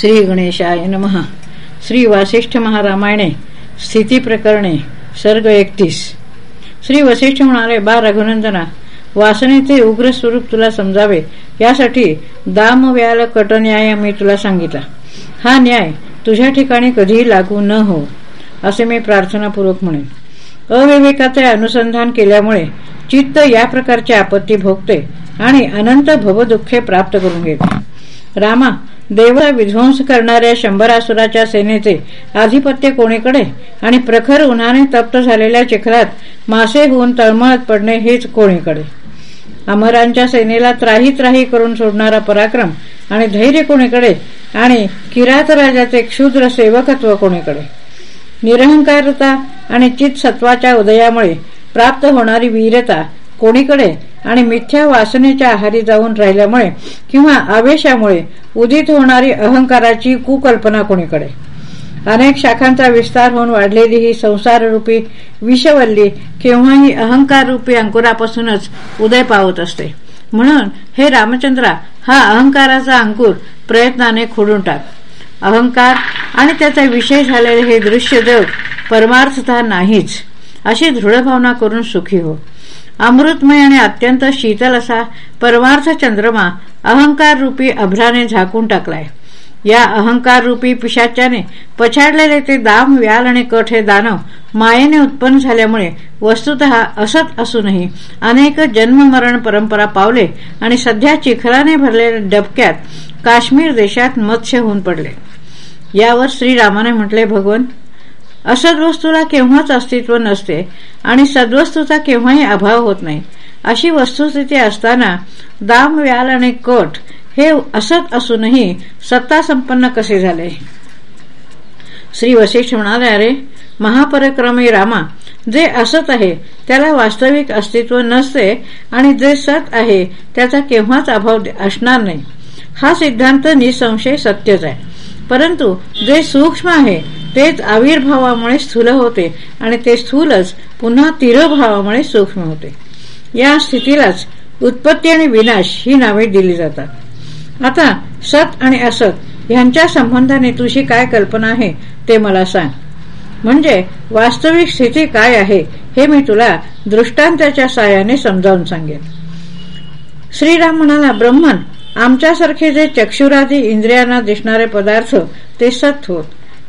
श्री गणेशाय नमः. श्री वासिष्ठ महारामायणे स्थिती प्रकरणे सर्ग एकतीस. श्री वसिष्ठ म्हणाले बा रघुनंदना वासनेचे उग्र स्वरूप तुला समजावे यासाठी दाम व्याल कटन्याय मी तुला सांगितला. हा न्याय तुझ्या ठिकाणी कधीही लागू न हो असे मी प्रार्थनापूर्वक म्हणेन. अविवेकाचे अनुसंधान केल्यामुळे चित्त या प्रकारची आपत्ती भोगते आणि अनंत भवदुःखे प्राप्त करून घेते. रामा देवळा विध्वंस करणाऱ्या शंभरासुराच्या सेनेचे आधिपत्य कोणीकडे? आणि प्रखर उन्हाने तप्त झालेल्या चिखलात मासे होऊन तळमळत पडणे हेच कोणीकडे? अमरांच्या सेनेला त्राही त्राही करून सोडणारा पराक्रम आणि धैर्य कोणीकडे? आणि किरात राजाचे क्षुद्र सेवकत्व कोणीकडे? निरहंकारता आणि चित सत्वाच्या उदयामुळे प्राप्त होणारी वीरता कोणीकडे आणि मिथ्या वासनेच्या आहारी जाऊन राहिल्यामुळे किंवा आवेशामुळे उदित होणारी अहंकाराची कुकल्पना कोणीकडे? अनेक शाखांचा विस्तार होऊन वाढलेली ही संसाररूपी विषवल्ली केव्हाही अहंकार रूपी अंकुरापासूनच उदय पावत असते. म्हणून हे रामचंद्रा हा अहंकाराचा अंकुर प्रयत्नाने खोडून टाक. अहंकार आणि त्याचा विषय झालेले हे दृश्य जग परमार्थता नाहीच. अशी दृढ भावना करून सुखी हो. अमृतमय आणि अत्यंत शीतल असा परमार्थ चंद्रमा अहंकार रूपी अभ्राने झाकून टाकलाय. या अहंकार रूपी पिशाच्याने पछाडलेले ते दाम व्याल आणि कठ हे दानव मायेने उत्पन्न झाल्यामुळे वस्तुत असत असूनही अनेक जन्ममरण परंपरा पावले आणि सध्या चिखलाने भरलेल्या डबक्यात काश्मीर देशात मत्स्य होऊन पडले. यावर श्रीरामाने म्हटले भगवन असद्वस्तूला केव्हाच अस्तित्व नसते आणि सद्वस्तूचा केव्हाही अभाव होत नाही. अशी वस्तुस्थिती असताना दाम व्याल आणि कट हे असत असूनही सत्ता संपन्न कसे झाले? श्री वशिष्ठ म्हणाले अरे महापरिक्रमी रामा जे असत आहे त्याला वास्तविक अस्तित्व नसते आणि जे सत आहे त्याचा केव्हाच अभाव असणार नाही. हा सिद्धांत निसंशय सत्यच आहे. परंतु जे सूक्ष्म आहे तेच आविर्भावामुळे स्थूल होते आणि ते स्थूलच पुन्हा तिरभावामुळे सूक्ष्म होते. या स्थितीलाच उत्पत्ती आणि विनाश ही नावे दिली जातात. आता सत आणि असत यांच्या संबंधाने तुझी काय कल्पना आहे ते मला सांग. म्हणजे वास्तविक स्थिती काय आहे हे मी तुला दृष्टांताच्या साह्याने समजावून सांगेन. श्रीराम म्हणाला ब्रह्मन आमच्यासारखे जे चक्षुरादी इंद्रियांना दिसणारे पदार्थ ते सत होत.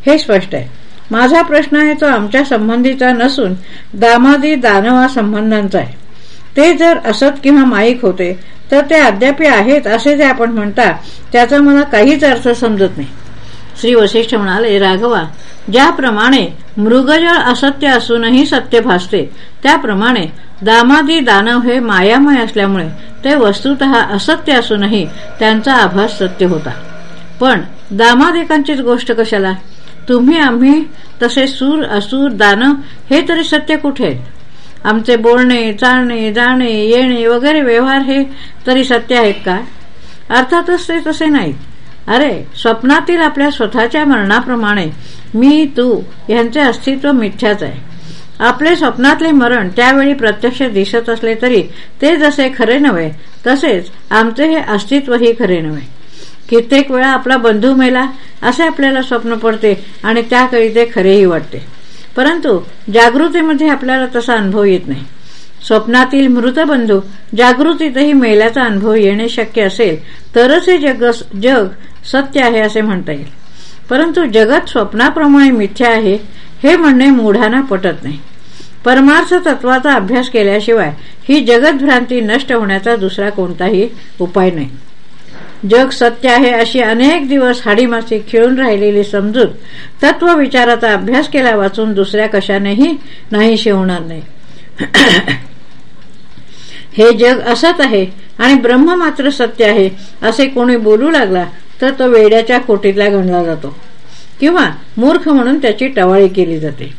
हे स्पष्ट आहे. माझा प्रश्न आहे तो आमच्या संबंधीचा नसून दामादी दानवा संबंधांचा आहे. ते जर असत किंवा माईक होते तर ते अद्याप आहेत असे जे आपण म्हणता त्याचा मला काहीच अर्थ समजत नाही. श्री वशिष्ठ म्हणाले राघवा ज्याप्रमाणे मृगजळ असत्य असूनही सत्य भासते त्याप्रमाणे दामादी दानव हे मायामय असल्यामुळे ते वस्तुत असत्य असूनही त्यांचा आभास सत्य होता. पण दामादिकांचीच गोष्ट कशाला? तुम्ही आम्ही तसे सूर असूर दानव हे तरी सत्य कुठे? आमचे बोलणे चालणे जाणे येणे वगैरे व्यवहार हे तरी सत्य आहेत का? अर्थातच ते तसे नाहीत. अरे स्वप्नातील आपल्या स्वतःच्या मरणाप्रमाणे मी तू यांचे अस्तित्व मिथ्याच आहे. आपले स्वप्नातले मरण त्यावेळी प्रत्यक्ष दिसत असले तरी ते जसे खरे नव्हे तसेच आमचे हे अस्तित्वही खरे नव्हे. कित्येक वेळा आपला बंधू मेला असे आपल्याला स्वप्न पडते आणि त्याकळी ते खरेही वाटते. परंतु जागृतीमध्ये आपल्याला तसा अनुभव येत नाही. स्वप्नातील मृत बंधू जागृतीतही मेल्याचा अनुभव येणे शक्य असेल तरच हे जग जग सत्य आहे असे म्हणता येईल. परंतु जगत स्वप्नाप्रमाणे मिथ्या आहे हे म्हणणे मूढांना पटत नाही. परमार्थ तत्वाचा अभ्यास केल्याशिवाय ही जगतभ्रांती नष्ट होण्याचा दुसरा कोणताही उपाय नाही. जग सत्य आहे अशी अनेक दिवस हाडीमासी खिळून राहिलेली समजूत तत्व विचाराचा अभ्यास केला वाचून दुसऱ्या कशानेही नाहीशी होणार नाही. हे जग असत आहे आणि ब्रह्म मात्र सत्य आहे असे कोणी बोलू लागला तर तो वेड्याच्या कोटीतला गणला जातो. किंवा मूर्ख म्हणून त्याची टवाळी केली जाते.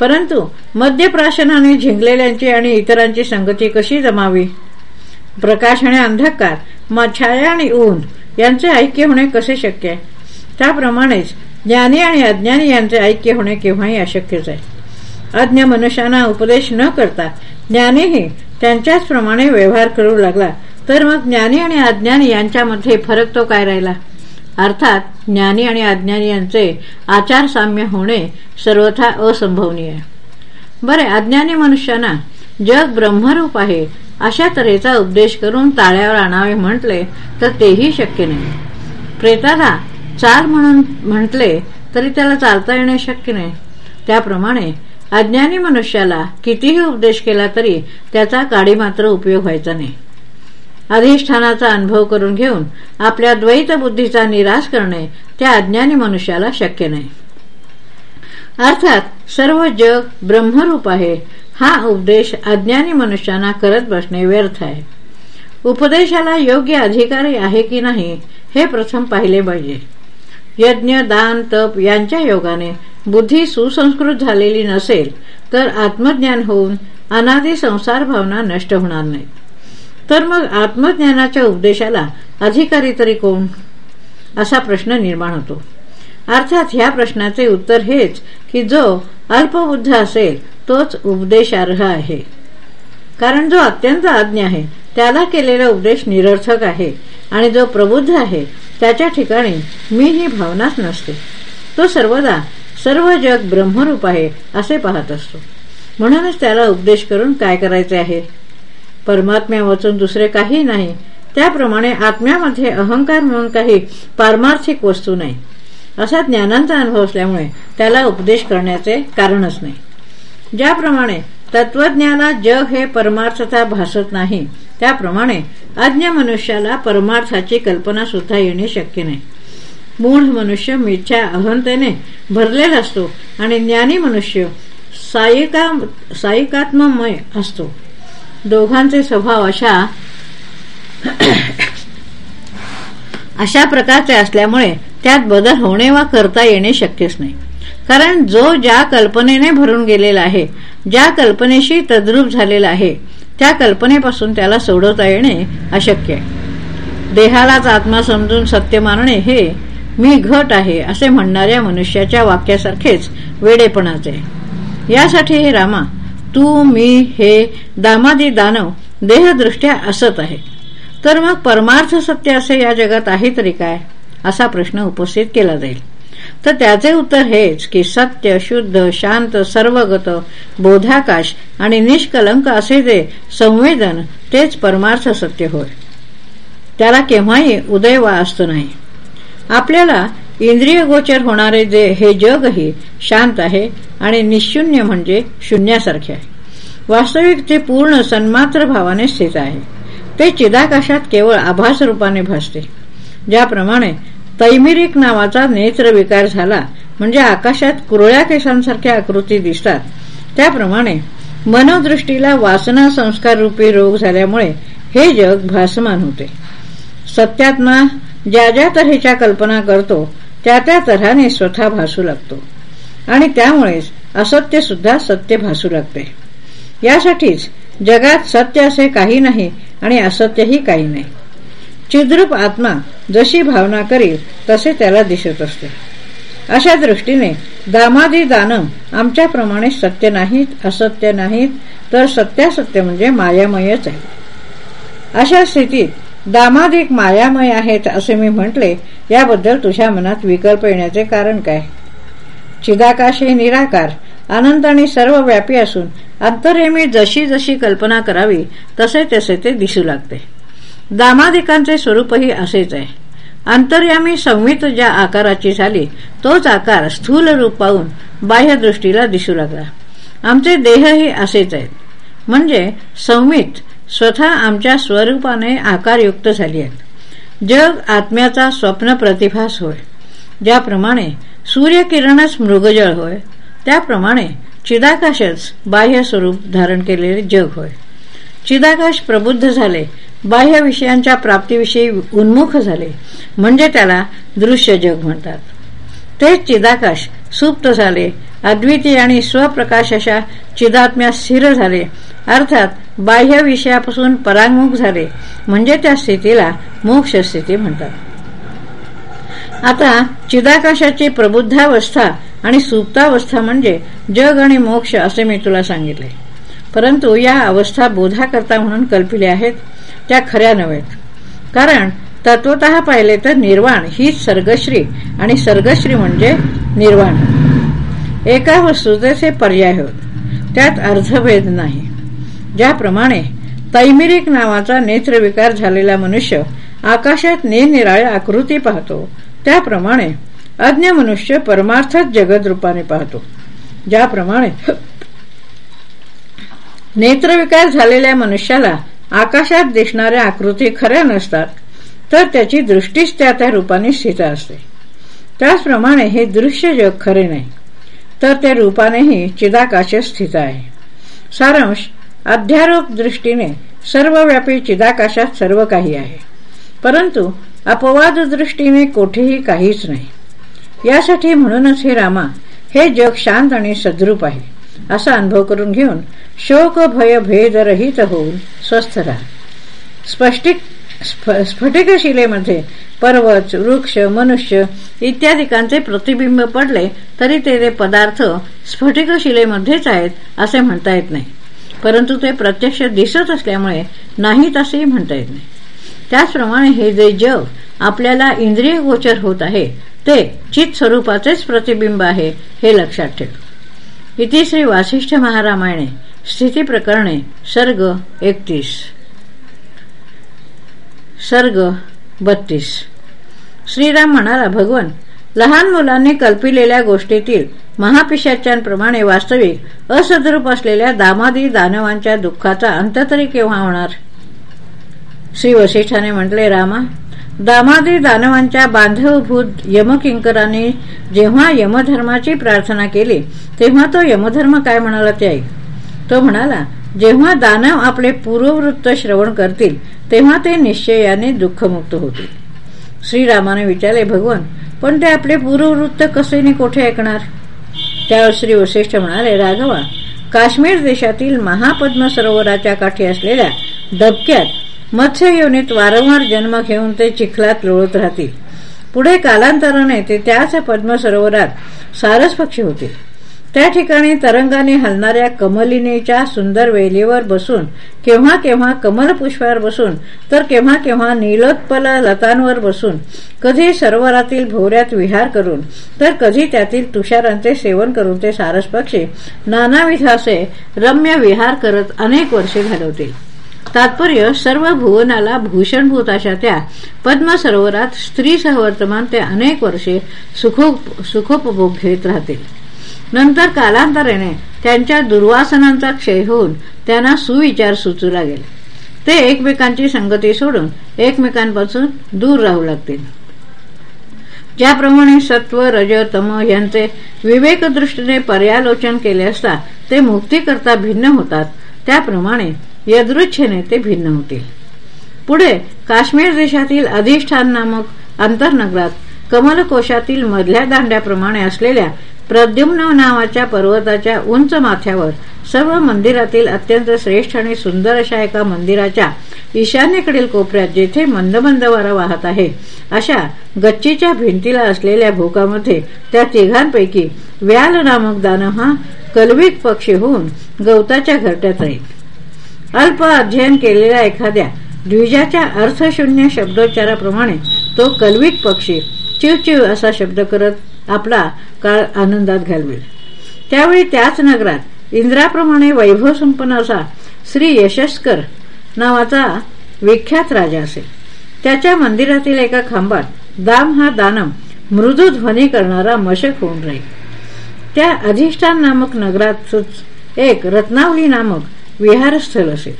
परंतु मध्यप्राशनाने झिंकलेल्यांची आणि इतरांची संगती कशी जमावी? प्रकाश आणि अंधकार छाया आणि ऊन यांचे ऐक्य होणे कसे शक्य आहे? त्याप्रमाणेच ज्ञानी आणि अज्ञानी यांचे ऐक्य होणे केव्हाही अशक्यच आहे. अज्ञ मनुष्यांना उपदेश न करता ज्ञानीही त्यांच्याच प्रमाणे व्यवहार करू लागला तर मग ज्ञानी आणि अज्ञानी यांच्यामध्ये फरक तो काय राहिला? अर्थात ज्ञानी आणि अज्ञानी यांचे आचार साम्य होणे सर्वथा असंभवनीय बरे अज्ञानी मनुष्याना जग ब्रह्मरूप आहे अशा तऱ्हेचा उपदेश करून ताळ्यावर आणावे म्हटले तर तेही शक्य नाही. प्रेताला चाल म्हणून म्हटले तरी त्याला चालता येणे शक्य नाही. त्याप्रमाणे अज्ञानी मनुष्याला कितीही उपदेश केला तरी त्याचा काडी मात्र उपयोग व्हायचा नाही. अधिष्ठानाचा अनुभव करून घेऊन आपल्या द्वैत बुद्धीचा निराश करणे त्या अज्ञानी मनुष्याला शक्य नाही. अर्थात सर्व जग ब्रह्मरूप आहे हा उपदेश अज्ञानी मनुष्यांना करत बसणे व्यर्थ आहे. उपदेशाला योग्य अधिकारी आहे की नाही हे प्रथम पाहिले पाहिजे. यज्ञ दान तप यांच्या योगाने बुद्धी सुसंस्कृत झालेली नसेल तर आत्मज्ञान होऊन अनादी संसार भावना नष्ट होणार नाही तर मग आत्मज्ञानाच्या उपदेशाला अधिकारी तरी कोण? असा प्रश्न निर्माण होतो. अर्थात ह्या प्रश्नाचे उत्तर हेच की जो अल्पबुद्ध असेल तोच उपदेशार्ह आहे. कारण जो अत्यंत आज्ञ आहे त्याला केलेला उपदेश निरर्थक आहे आणि जो प्रबुद्ध आहे त्याच्या ठिकाणी मी ही भावनाच नसते. तो सर्वदा सर्व जग ब्रह्मरूप आहे असे पाहत असतो. म्हणूनच त्याला उपदेश करून काय करायचे आहे? परमात्म्या वाचून दुसरे काही नाही. त्याप्रमाणे आत्म्यामध्ये अहंकार म्हणून काही पारमार्थिक वस्तू नाही. असा ज्ञानांचा अनुभव असल्यामुळे त्याला उपदेश करण्याचे कारणच नाही. ज्याप्रमाणे तत्वज्ञाला जग हे परमार्थता भासत नाही त्याप्रमाणे अज्ञ मनुष्याला परमार्थाची कल्पना सुद्धा येणे शक्य नाही. मूढ मनुष्य मिथ्या अहंतेने भरलेला असतो आणि ज्ञानी मनुष्य सायिका सायिकात्ममय असतो. दोघांचे स्वभाव अशा अशा प्रकारचे असल्यामुळे त्यात बदल होणे वा करता येणे शक्यच नाही. कारण जो ज्या कल्पनेने भरून गेलेला आहे ज्या कल्पनेशी तद्रूप झालेला आहे त्या कल्पनेपासून त्याला सोडवता येणे अशक्य आहे. देहालाच आत्मा समजून सत्य मानणे हे मी घट आहे असे म्हणणाऱ्या मनुष्याच्या वाक्यासारखेच वेडेपणाचे यासाठी हे रामा तू मी हे दामादी दानव देहदृष्ट्या असत आहे. तर मग परमार्थ सत्य असे या जगात आहे तरी काय? असा प्रश्न उपस्थित केला जाईल. तर त्याचे उत्तर हेच की सत्य शुद्ध शांत सर्वगत बोधाकाश आणि निष्कलंक असे जे संवेदन तेच परमार्थ सत्य होय. त्याला केव्हाही उदय वा असतो नाही. आपल्याला इंद्रिय गोचर होणारे जे हे जगही शांत आहे आणि निशून्य म्हणजे शून्यासारखे आहे. वास्तविक ते पूर्ण सन्मात्र भावाने स्थित आहे. ते चिदाकाशात केवळ आभास रूपाने भासते. ज्याप्रमाणे तैमिरिक नावाचा नेत्रविकार झाला म्हणजे आकाशात कुरळ्या केसांसारख्या आकृती दिसतात. त्याप्रमाणे मनोदृष्टीला वासना संस्कार रूपी रोग झाल्यामुळे हे जग भासमान होते. सत्यात्मा ज्या ज्या तऱ्हेच्या कल्पना करतो त्या त्या तऱ्हाने स्वतः भासू लागतो. आणि त्यामुळेच असत्य सुद्धा सत्य भासू लागते. यासाठीच जगात सत्य असे काही नाही आणि असत्यही काही नाही. चिद्रूप आत्मा जशी भावना करील तसे त्याला दिसत असते. अशा दृष्टीने दामादी दानम आमच्याप्रमाणे सत्य नाहीत असत्य नाहीत तर सत्यासत्य म्हणजे मायामयच आहे. अशा स्थितीत दामादिक मायामय आहेत असे मी म्हटले याबद्दल तुझ्या मनात विकल्प येण्याचे कारण काय? चिदाकाश हे निराकार आनंदाने सर्व व्यापी असून अंतरेमी जशी जशी कल्पना करावी तसे तसे ते दिसू लागते. दामादिकांचे स्वरूपही असेच आहे. अंतर्यामी संवित ज्या आकाराची झाली तोच आकार स्थूल रूप पाहून बाह्यदृष्टीला दिसू लागला. आमचे देहही असेच आहेत. म्हणजे संवित स्वतः आमच्या स्वरूपाने आकारयुक्त झाली आहेत. जग आत्म्याचा स्वप्न प्रतिभास होय. ज्याप्रमाणे सूर्यकिरणच मृगजळ होय. त्याप्रमाणे चिदाकाशच बाह्य स्वरूप धारण केलेले जग होय. चिदाकाश प्रबुद्ध झाले बाह्य विषयांच्या प्राप्तीविषयी उन्मुख झाले म्हणजे त्याला दृश्य जग म्हणतात. तेच चिदाकाश सुप्त झाले अद्वितीय आणि स्वप्रकाश अशा चिदात्म्या स्थिर झाले अर्थात बाह्य विषयापासून परांगमुख झाले म्हणजे त्या स्थितीला मोक्ष स्थिती म्हणतात. आता चिदाकाशाची प्रबुद्धावस्था आणि सुप्तावस्था म्हणजे जग आणि मोक्ष असे मी तुला सांगितले. परंतु या अवस्था बोधाकरता म्हणून कल्पिल्या आहेत त्या खऱ्या नव्हेत. कारण तत्वत पाहिले तर निर्वाण हीच सर्गश्री आणि सर्गश्री म्हणजे निर्वाण. एका वस्तुतेचे पर्याय होत त्यात अर्धभेद नाही. ज्याप्रमाणे तैमिरिक नावाचा नेत्रविकार झालेला मनुष्य आकाशात निरनिराळ्या आकृती पाहतो त्याप्रमाणे अज्ञ मनुष्य परमार्थच जगद रूपाने पाहतो. ज्याप्रमाणे नेत्रविकार झालेल्या मनुष्याला आकाशात दिसणाऱ्या आकृती खऱ्या नसतात तर त्याची दृष्टीच त्या त्या रूपाने स्थित असते. त्याचप्रमाणे हे दृश्य जग खरे नाही तर त्या रूपानेही चिदाकाश स्थित आहे. सारांश अध्यारोप दृष्टीने सर्वव्यापी चिदाकाशात सर्व काही आहे परंतु अपवाद दृष्टीने कोठेही काहीच नाही. यासाठी म्हणूनच हे रामा हे जग शांत आणि सद्रूप आहे. असा अनुभव करून घेऊन शोक भय भेदरहित होऊन स्वस्थ राहा. स्पष्टिक स्फटिक शिलेमध्ये पर्वत वृक्ष मनुष्य इत्यादिकांचे प्रतिबिंब पडले तरी ते पदार्थ स्फटिक शिलेमध्येच आहेत असे म्हणता येत नाही. परंतु ते प्रत्यक्ष दिसत असल्यामुळे नाहीत असेही म्हणता येत नाही. त्याचप्रमाणे हे जे जग आपल्याला इंद्रिय गोचर होत आहे ते चित स्वरूपाचेच प्रतिबिंब आहे हे लक्षात ठेव. इथे श्री वासिष्ठ महारामायणे स्थिती प्रकरणे सर्ग एकतीस. सर्ग बत्तीस. श्रीराम म्हणाला भगवन लहान मुलांनी कल्पिलेल्या गोष्टीतील महापिशाच्यांप्रमाणे वास्तविक असद्रूप असलेल्या दामादी दानवांच्या दुःखाचा अंत तरी केव्हा होणार? श्री वशिष्ठाने म्हटले रामा दामादी दानवांच्या बांधवभूत यमकिंकरांनी जेव्हा यमधर्माची प्रार्थना केली तेव्हा तो यमधर्म काय म्हणाला ते ऐक. तो म्हणाला जेव्हा दानव आपले पूर्ववृत्त श्रवण करतील तेव्हा ते निश्चयाने दुःखमुक्त होतील. श्रीरामाने विचारले भगवान पण ते आपले पूर्ववृत्त कसे कोठे ऐकणार? त्यावर श्री वशिष्ठ म्हणाले राघवा काश्मीर देशातील महापद्म सरोवराच्या काठी असलेल्या दबक्यात मत्स्य योनीत वारंवार जन्म घेऊन ते चिखलात लोळत राहतील. पुढे कालांतराने ते त्याच पद्म सरोवरात सारस पक्षी होतील त्या ठिकाणी तरंगाने हलणाऱ्या कमलिनीच्या सुंदर वेलीवर बसून केव्हा केव्हा कमलपुष्पावर बसून तर केव्हा केव्हा नीलोत्पल लतांवर बसून कधी सरोवरातील भोवऱ्यात विहार करून तर कधी त्यातील तुषारांचे सेवन करून ते सारस पक्षी नानाविध असे रम्य विहार करत अनेक वर्षे घालवतील. तात्पर्य सर्व भुवनाला भूषणभूत अशा त्या पद्म सरोवरात स्त्री सहवर्तमान ते अनेक वर्षे सुखोपभोग घेत राहतील. नंतर कालांतराने त्यांच्या दुर्वासनांचा क्षय होऊन त्यांना सुविचार सुचू लागेल. ते एकमेकांची संगती सोडून एकमेकांपासून दूर राहू लागतील. ज्याप्रमाणे सत्व रज तम यांचे विवेकदृष्टीने पर्यालोचन केले असता ते मुक्तीकरता भिन्न होतात त्याप्रमाणे यदृच्छेने ते भिन्न होतील पुढे काश्मीर देशातील अधिष्ठान नामक अंतर्नगरात कमलकोशातील मधल्या दांड्याप्रमाणे असलेल्या प्रद्युम्न नावाच्या पर्वताच्या उंच माथ्यावर सर्व मंदिरातील अत्यंत श्रेष्ठ आणि सुंदर अशा एका मंदिराच्या ईशान्येकडील कोपऱ्यात जेथे मंद मंद वारा वाहत आहे अशा गच्चीच्या भिंतीला असलेल्या भोकामध्ये त्या तिघांपैकी व्याल नामक दानव हा कलविक पक्षी होऊन गवताच्या घरट्यात राहील अल्प अध्ययन केलेल्या एखाद्या द्विजाच्या अर्थशून्य शब्दोच्चाराप्रमाणे तो कलविक पक्षी चिवचिव असा शब्द करत आपला काळ आनंदात घालवेल. त्यावेळी त्याच नगरात इंद्राप्रमाणे वैभव संपन्न असा श्री यशस्कर नावाचा विख्यात राजा असेल. त्याच्या मंदिरातील एका खांबात दाम हा दानम मृदू ध्वनी करणारा मशक होऊन राहील. त्या अधिष्ठान नामक नगरात एक रत्नावली नामक विहारस्थल असेल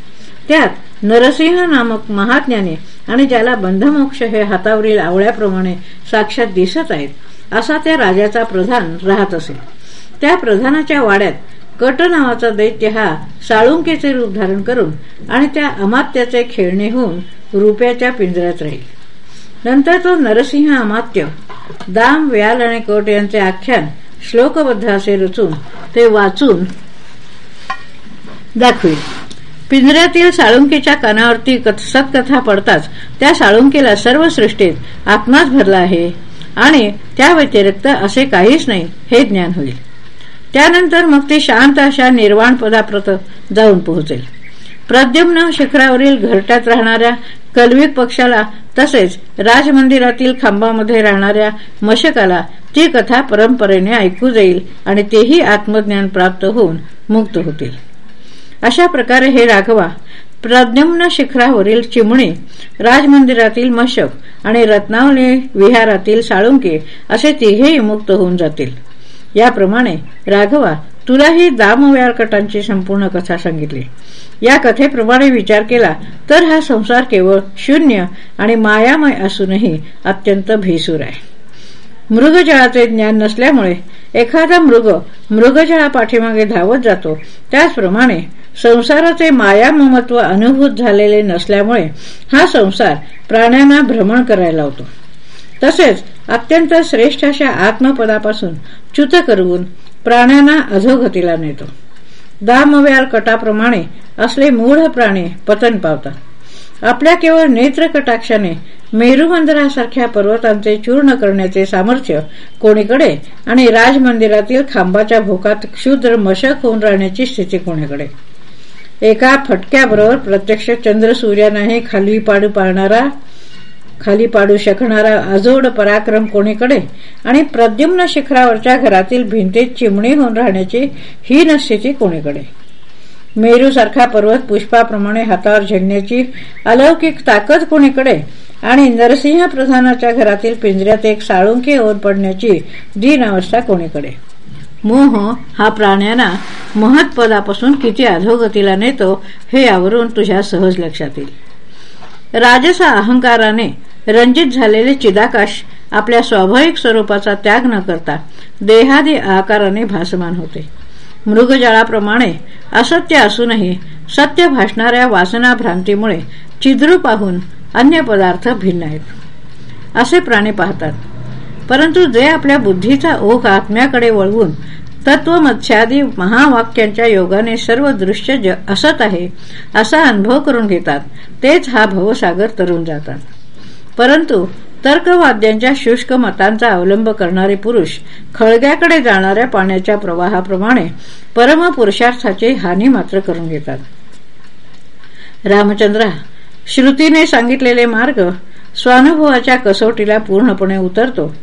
त्यात नरसिंह नामक महात्म्याने आणि ज्याला बंधमोक्ष हे हातावरील आवळ्याप्रमाणे साक्षात दिसत आहेत असा त्या राजाचा प्रधान राहत असेल त्या प्रधानाच्या वाड्यात कट नावाचा दैत्य हा साळुंकेचे रूप धारण करून आणि त्या अमात्याचे खेळणे होऊन रुपयाच्या पिंजऱ्यात राहील. नंतर तो नरसिंह अमात्य दाम व्याल आणि कट यांचे आख्यान श्लोकबद्ध असे रचून ते वाचून दाखवी पिंजऱ्यातील साळुंकीच्या कानावरती सत्कथा पडताच त्या साळुंकीला सर्व सृष्टीत आत्माच भरला आहे आणि त्या व्यतिरिक्त असे काहीच नाही हे ज्ञान होईल. त्यानंतर मग ती शांत अशा निर्वाण पदाप्रत जाऊन पोहोचेल. प्रद्युम्न शिखरावरील घरट्यात राहणाऱ्या कल्विक पक्षाला तसेच राजमंदिरातील खांबामध्ये राहणाऱ्या मशकाला ती कथा परंपरेने ऐकू जाईल आणि तेही आत्मज्ञान प्राप्त होऊन मुक्त होतील. अशा प्रकारे हे राघवा प्रद्युम्न शिखरावरील चिमणी राजमंदिरातील मशक आणि रत्नावली विहारातील साळुंके असे तिघेही मुक्त होऊन जातील. याप्रमाणे राघवा तुलाही दामव्याळकटांची संपूर्ण कथा सांगितली. या कथेप्रमाणे विचार केला तर हा संसार केवळ शून्य आणि मायामय असूनही अत्यंत भेसूर आहे. मृगजळाचे ज्ञान नसल्यामुळे एखादा मृग मृगजळा पाठीमागे धावत जातो. त्याचप्रमाणे संसाराचे मायाममत्व अनुभूत झालेले नसल्यामुळे हा संसार प्राण्यांना भ्रमण करायला लावतो. तसेच अत्यंत श्रेष्ठ अशा आत्मपदापासून च्युत करवून प्राण्यांना अधोगतीला नेतो. दामव्यार कटाप्रमाणे असले मूढ प्राणी पतन पावतात. आपल्या केवळ नेत्र कटाक्षाने मेरुमंदिरासारख्या पर्वतांचे चूर्ण करण्याचे सामर्थ्य कोणीकडे आणि राजमंदिरातील खांबाच्या भोकात क्षुद्र मशक होऊन राहण्याची स्थिती कोणीकडे? एका फटक्याबरोबर प्रत्यक्ष चंद्र सूर्यानाही खाली पाडू पाळणारा खाली पाडू शकणारा अजोड पराक्रम कोणीकडे? आणि प्रद्युम्न शिखरावरच्या घरातील भिंतीत चिमणी होऊन राहण्याची हीन स्थिती कोणीकडे? मेरूसारखा पर्वत पुष्पाप्रमाणे हातावर झेडण्याची अलौकिक ताकद कोणीकडे? आणि नरसिंह प्रधानाच्या घरातील पिंजऱ्यात एक साळुंकी ओर पडण्याची दीन अवस्था कोणीकडे? मोह हा प्राण्यांना महत्पदापासून किती अधोगतीला नेतो हे यावरून तुझ्या सहज लक्षात येईल. राजसा अहंकाराने रंजित झालेले चिदाकाश आपल्या स्वाभाविक स्वरूपाचा त्याग न करता देहादी आकाराने भासमान होते. मृगजळाप्रमाणे असत्य असूनही सत्य भासणाऱ्या वासना भ्रांतीमुळे चिद्रू पाहून अन्य पदार्थ भिन्न आहेत. असे प्राणी पाहतात. परंतु जे आपल्या बुद्धीचा ओघ आत्म्याकडे वळवून तत्वमत्स्यादी महावाक्यांच्या योगाने सर्व दृश्य असत आहे असा अनुभव करून घेतात तेच हा भवसागर तरुण जातात. परंतु तर्कवाद्यांच्या शुष्क मतांचा अवलंब करणारे पुरुष खळग्याकडे जाणाऱ्या पाण्याच्या प्रवाहाप्रमाणे परमपुरुषार्थाची हानी मात्र करून घेतात. रामचंद्रा श्रुतीने सांगितलेले मार्ग स्वानुभवाच्या कसोटीला पूर्णपणे उतरतो.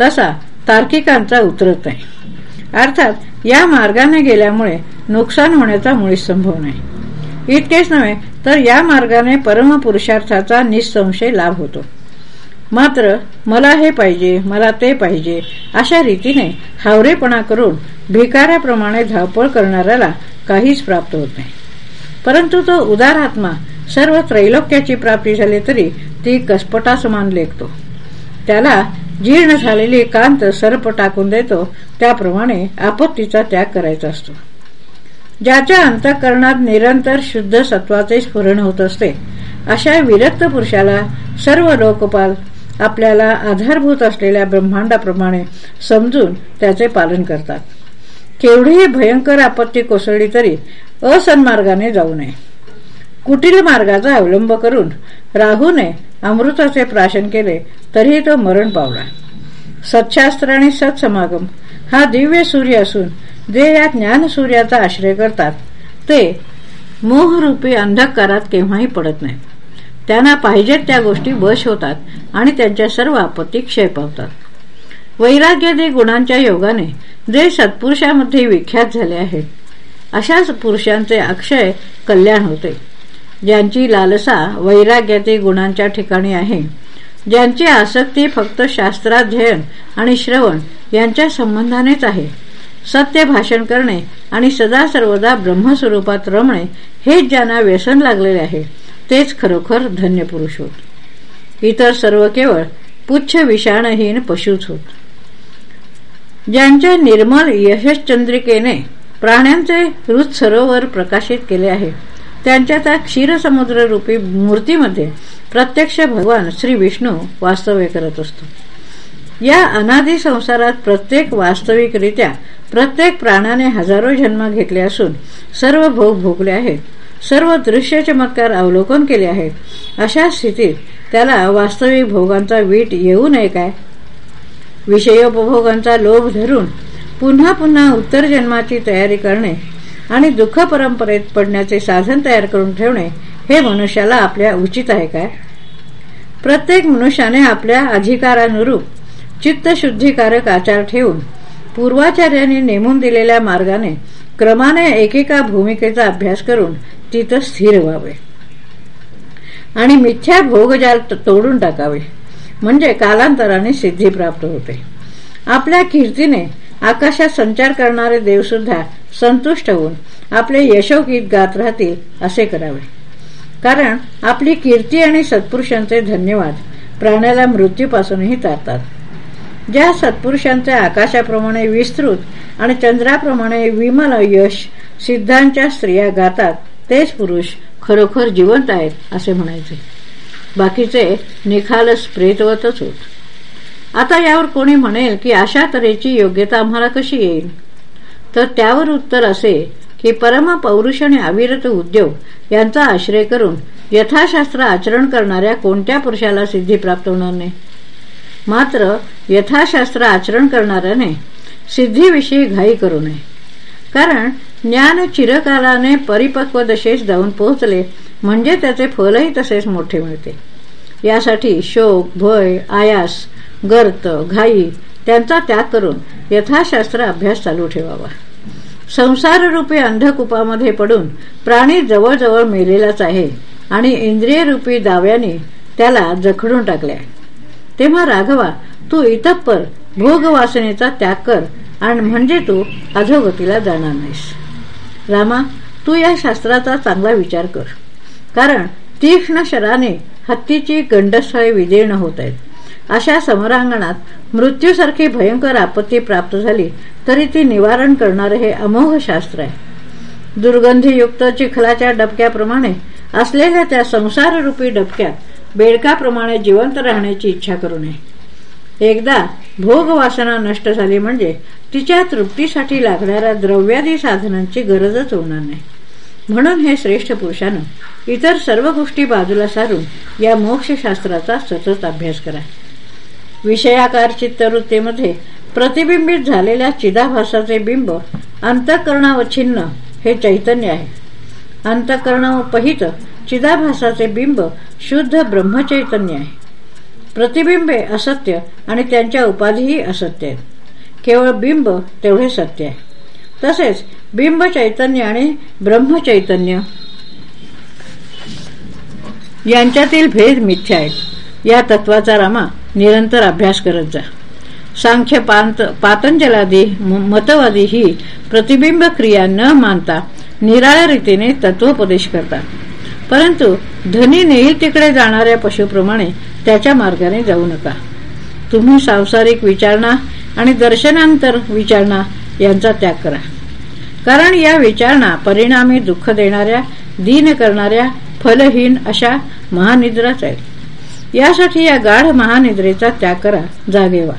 तसा तार्किकांचा उतरत नाही. अर्थात या मार्गाने गेल्यामुळे नुकसान होण्याचा मुळीच संभव नाही. इतकेच नव्हे तर या मार्गाने परमपुरुषार्थाचा निसंशय लाभ होतो. मात्र मला हे पाहिजे मला ते पाहिजे अशा रीतीने हावरेपणा करून भिकाऱ्याप्रमाणे धावपळ करणाऱ्याला काहीच प्राप्त होत नाही. परंतु तो उदारात्मा सर्व त्रैलोक्याची प्राप्ती झाली तरी ती कसपटासमान लेखतो. त्याला जीर्ण झालेली कांत सर्प टाकून देतो. त्याप्रमाणे आपत्तीचा त्याग करायचा असतो. ज्याच्या अंतःकरणात निरंतर शुद्ध सत्वाचे स्फुरण होत असते. अशा विरक्त पुरुषाला सर्व लोकपाल आपल्याला आधारभूत असलेल्या ब्रह्मांडाप्रमाणे समजून त्याचे पालन करतात. केवढीही भयंकर आपत्ती कोसळली तरी असन्मार्गाने जाऊ नये. कुटील मार्गाचा अवलंब करून राहूने अमृताचे प्राशन केले तरीही तो मरण पावला. सत्शास्त्र आणि सत्समागम हा दिव्य सूर्य असून जे या ज्ञान सूर्याचा आश्रय करतात ते मोहरूपी अंधकारात केव्हाही पडत नाहीत. त्यांना पाहिजेत त्या गोष्टी वश होतात आणि त्यांच्या सर्व आपत्ती क्षय पावतात वैराग्यादी गुणांच्या योगाने जे सत्पुरुषामध्ये विख्यात झाले आहेत अशाच पुरुषांचे अक्षय कल्याण होते. ज्यांची लालसा वैराग्यादी गुणांच्या ठिकाणी आहे ज्यांची आसक्ती फक्त शास्त्राध्ययन आणि श्रवण यांच्या संबंधानेच आहे. सत्य भाषण करणे आणि सदा सर्वदा ब्रह्मस्वरूपात रमणे हेच ज्यांना व्यसन लागलेले आहे तेच खरोखर धन्य पुरुष होत. इतर सर्व केवळ पुच्छ विषाणहीन पशुच होत. ज्यांच्या निर्मल यशश्चंद्रिकेने प्राण्यांचे हृद सरोवर प्रकाशित केले आहे त्यांच्या त्या क्षीरसमुद्र रूपी मूर्तीमध्ये प्रत्यक्ष भगवान श्री विष्णू वास्तव्य करत असतो. या अनादी संसारात प्रत्येक वास्तविकरित्या प्रत्येक प्राणाने हजारो जन्म घेतले असून सर्व भोग भोगले आहेत सर्व दृश्य चमत्कार अवलोकन केले आहेत. अशा स्थितीत त्याला वास्तविक भोगांचा वीट येऊ नये काय? विषयोपभोगांचा लोभ धरून पुन्हा पुन्हा उत्तर जन्माची तयारी करणे आणि दुःख परंपरेत पडण्याचे साधन तयार करून ठेवणे हे मनुष्याला आपल्या उचित आहे काय? प्रत्येक मनुष्याने आपल्या अधिकारानुरूप चित्तशुद्धीकारक आचार ठेवून पूर्वाचार्यांनी नेमून दिलेल्या मार्गाने क्रमाने एकेका भूमिकेचा अभ्यास करून तिथं स्थिर व्हावे. आणि मिथ्या भोगजाल तोडून टाकावे. म्हणजे कालांतराने सिद्धी प्राप्त होते. आपल्या कीर्तीने आकाशात संचार करणारे देवसुद्धा संतुष्ट होऊन आपले यशोगीत गात राहतील असे करावे. कारण आपली कीर्ती आणि सत्पुरुषांचे धन्यवाद प्राण्याला मृत्यूपासूनही तारतात ज्या सत्पुरुषांचे आकाशाप्रमाणे विस्तृत आणि चंद्राप्रमाणे विमल यश सिद्धांच्या स्त्रिया गातात तेच पुरुष खरोखर जिवंत आहेत असे म्हणायचे. बाकीचे निखालस प्रेतवतच होत. आता यावर कोणी म्हणेल की अशा तऱ्हेची योग्यता आम्हाला कशी येईल? तर त्यावर उत्तर असे की परम पौरुष आणि अविरत उद्योग यांचा आश्रय करून यथाशास्त्र आचरण करणाऱ्या कोणत्या पुरुषाला सिद्धी प्राप्त होणार नाही? मात्र यथाशास्त्र आचरण करणाऱ्याने सिद्धीविषयी घाई करू नये. कारण ज्ञान चिरकालाने परिपक्व दशेस जाऊन पोहोचले म्हणजे त्याचे फलही तसेच मोठे मिळते. यासाठी शोक भय आयास गर्त घाई त्यांचा त्याग करून यथाशास्त्र अभ्यास चालू ठेवावा. संसाररूपी अंधकुपामध्ये पडून प्राणी जवळजवळ मेलेलाच आहे आणि इंद्रियरूपी दाव्याने त्याला जखडून टाकल्या. तेव्हा राघवा तू इतप्पर भोगवासनेचा त्याग कर आणि म्हणजे तू अधोगतीला जाणार नाहीस. रामा तू या शास्त्राचा चांगला विचार कर. कारण तीक्ष्ण शराने हत्तीची गंडस्थळे विदीर्ण होत आहेत. अशा समरांगणात मृत्यूसारखी भयंकर आपत्ती प्राप्त झाली तरी ती निवारण करणारे हे अमोघ शास्त्र आहे. दुर्गंधीयुक्त चिखलाच्या डबक्याप्रमाणे असलेल्या त्या संसाररूपी डबक्यात बेडकाप्रमाणे जिवंत राहण्याची इच्छा करू नये. एकदा भोगवासना नष्ट झाली म्हणजे तिच्या तृप्तीसाठी लागणाऱ्या द्रव्यादी साधनांची गरजच होणार नाही. म्हणून हे श्रेष्ठ पुरुषानं इतर सर्व गोष्टी बाजूला सारून या मोक्षशास्त्राचा सतत अभ्यास करा. विषयाकार चित्तवृत्तीमध्ये प्रतिबिंबित झालेल्या चिदाभासाचे बिंब अंतःकरणावच्छिन्न हे चैतन्य आहे. अंतःकरणापहित चिदाभासाचे बिंब शुद्ध ब्रह्मचैतन्य आहे. प्रतिबिंबे असत्य आणि त्यांच्या उपाधीही असत्य आहेत. केवळ बिंब तेवढे सत्य आहे. तसेच बिंब चैतन्य आणि ब्रह्मचैतन्य यांच्यातील भेद मिथ्या आहेत. या तत्वाचा रामा निरंतर अभ्यास करत जा. सांख्य पातंजलादी मतवादी ही प्रतिबिंब क्रिया न मानता निराळ्या रीतीने तत्वोपदेश करतात. परंतु धनी नेईल तिकडे जाणाऱ्या पशुप्रमाणे त्याच्या मार्गाने जाऊ नका. तुम्ही सांसारिक विचारणा आणि दर्शनांतर विचारणा यांचा त्याग करा. कारण या विचारणा परिणामी दुःख देणाऱ्या दीन करणाऱ्या फलहीन अशा महानिद्राच आहेत. यासाठी या गाढ महानिद्रेचा त्याग करा जागेवा.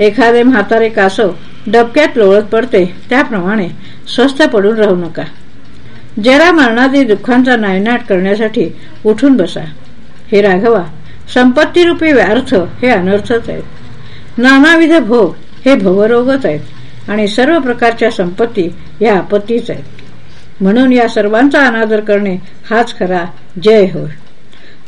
एखादे म्हातारे कासव डबक्यात लोळत पडते त्याप्रमाणे स्वस्थ पडून राहू नका. जरा मरणादी दुःखांचा नायनाट करण्यासाठी उठून बसा. हे राघवा संपत्तीरूपी व्यार्थ हे अनर्थच आहेत. नानाविध भोग हे भवरोगच आहेत आणि सर्व प्रकारच्या संपत्ती या आपत्तीच आहेत. म्हणून या सर्वांचा अनादर करणे हाच खरा जय होय.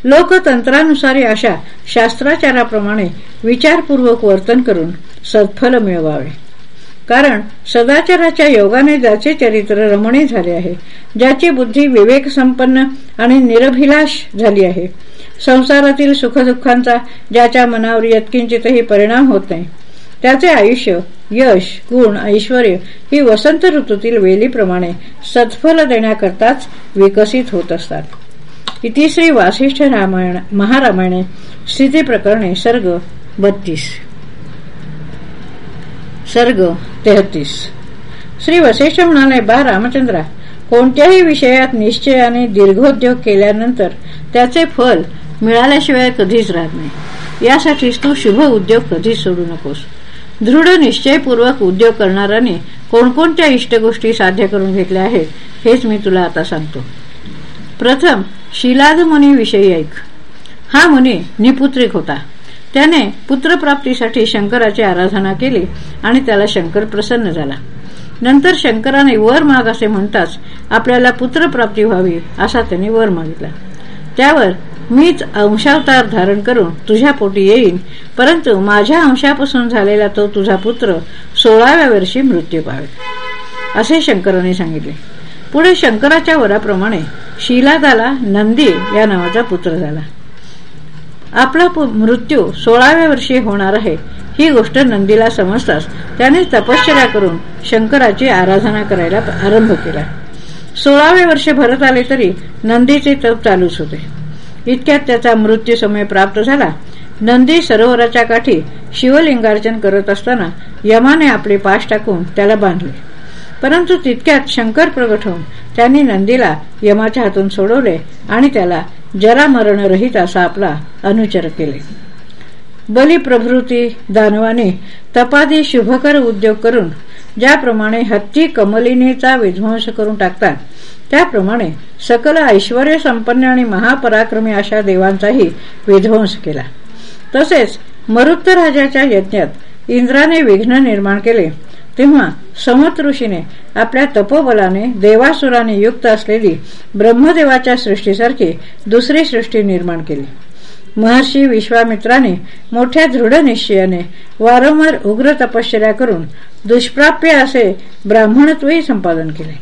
लोकतंत्रानुसारी अशा शास्त्राचाराप्रमाणे विचारपूर्वक वर्तन करून सत्फल मिळवावे. कारण सदाचाराच्या योगाने ज्याचे चरित्र रमणी झाले आहे ज्याची बुद्धी विवेक संपन्न आणि निरभिलाष झाली आहे संसारातील सुखदुःखांचा ज्याच्या मनावर यत्किंचितही परिणाम होत नाही त्याचे आयुष्य यश गुण ऐश्वर ही वसंत ऋतूतील वेलीप्रमाणे सत्फल देण्याकरताच विकसित होत असतात. इथे श्री वासिष्ठ रामायण महारामायणे स्थिती प्रकरणे सर्ग बत्तीस. सर्ग तेहतीस. श्री वसिष्ठ म्हणाले बा रामचंद्रा कोणत्याही विषयात निश्चयाने दीर्घोद्योग केल्यानंतर त्याचे फल मिळाल्याशिवाय कधीच राहत नाही. यासाठीच तू शुभ उद्योग कधीच सोडू नकोस. दृढ निश्चयपूर्वक उद्योग करणाऱ्याने कोणकोणत्या इष्ट गोष्टी साध्य करून घेतल्या आहेत हेच मी तुला आता सांगतो. प्रथम शिलाद विषयी ऐक. हा मुनी निपुत्रिक होता. त्याने पुत्रप्राप्तीसाठी शंकराची आराधना केली आणि त्याला शंकर प्रसन्न झाला. नंतर शंकराने वर माग असे म्हणताच आपल्याला पुत्रप्राप्ती व्हावी असा त्याने वर मागितला. त्यावर मीच अंशावतार धारण करून तुझ्या पोटी येईन परंतु माझ्या अंशापासून झालेला तो तुझा पुत्र सोळाव्या वर्षी मृत्यू पावेल असे शंकराने सांगितले. पुढे शंकराच्या वराप्रमाणे शिलादाला नंदी या नावाचा पुत्र झाला. आपला मृत्यू सोळाव्या वर्षी होणार आहे. ही गोष्ट नंदीला समजताच त्याने तपश्चर्या करून शंकराची आराधना करायला आरंभ केला. सोळावे वर्ष भरत आले तरी नंदीचे तप चालूच होते. इतक्यात त्याचा मृत्यू समय प्राप्त झाला. नंदी सरोवराच्या काठी शिवलिंगार्चन करत असताना यमाने आपले पाश टाकून त्याला बांधले. परंतु तितक्यात शंकर प्रगट होऊन त्यांनी नंदीला यमाच्या हातून सोडवले आणि त्याला जरा रहित असा आपला अनुचर केले. बलिप्रभृती दानवाने तपादी शुभकर उद्योग करून ज्याप्रमाणे हत्ती कमलिनीचा विध्वंस करून टाकतात त्याप्रमाणे सकल ऐश्वर संपन्न आणि महापराक्रमी अशा देवांचाही विध्वंस केला. तसेच मरुत्त राजाच्या यज्ञात इंद्राने विघ्न निर्माण केले. तेव्हा समत ऋषीने आपल्या तपोबलाने देवासुराने युक्त असलेली ब्रह्मदेवाच्या सृष्टीसारखी दुसरी सृष्टी निर्माण केली. महर्षी विश्वामित्राने मोठ्या दृढ निश्चयाने वारंवार उग्र तपश्चर्या करून दुष्प्राप्य असे ब्राह्मणत्वही संपादन केले.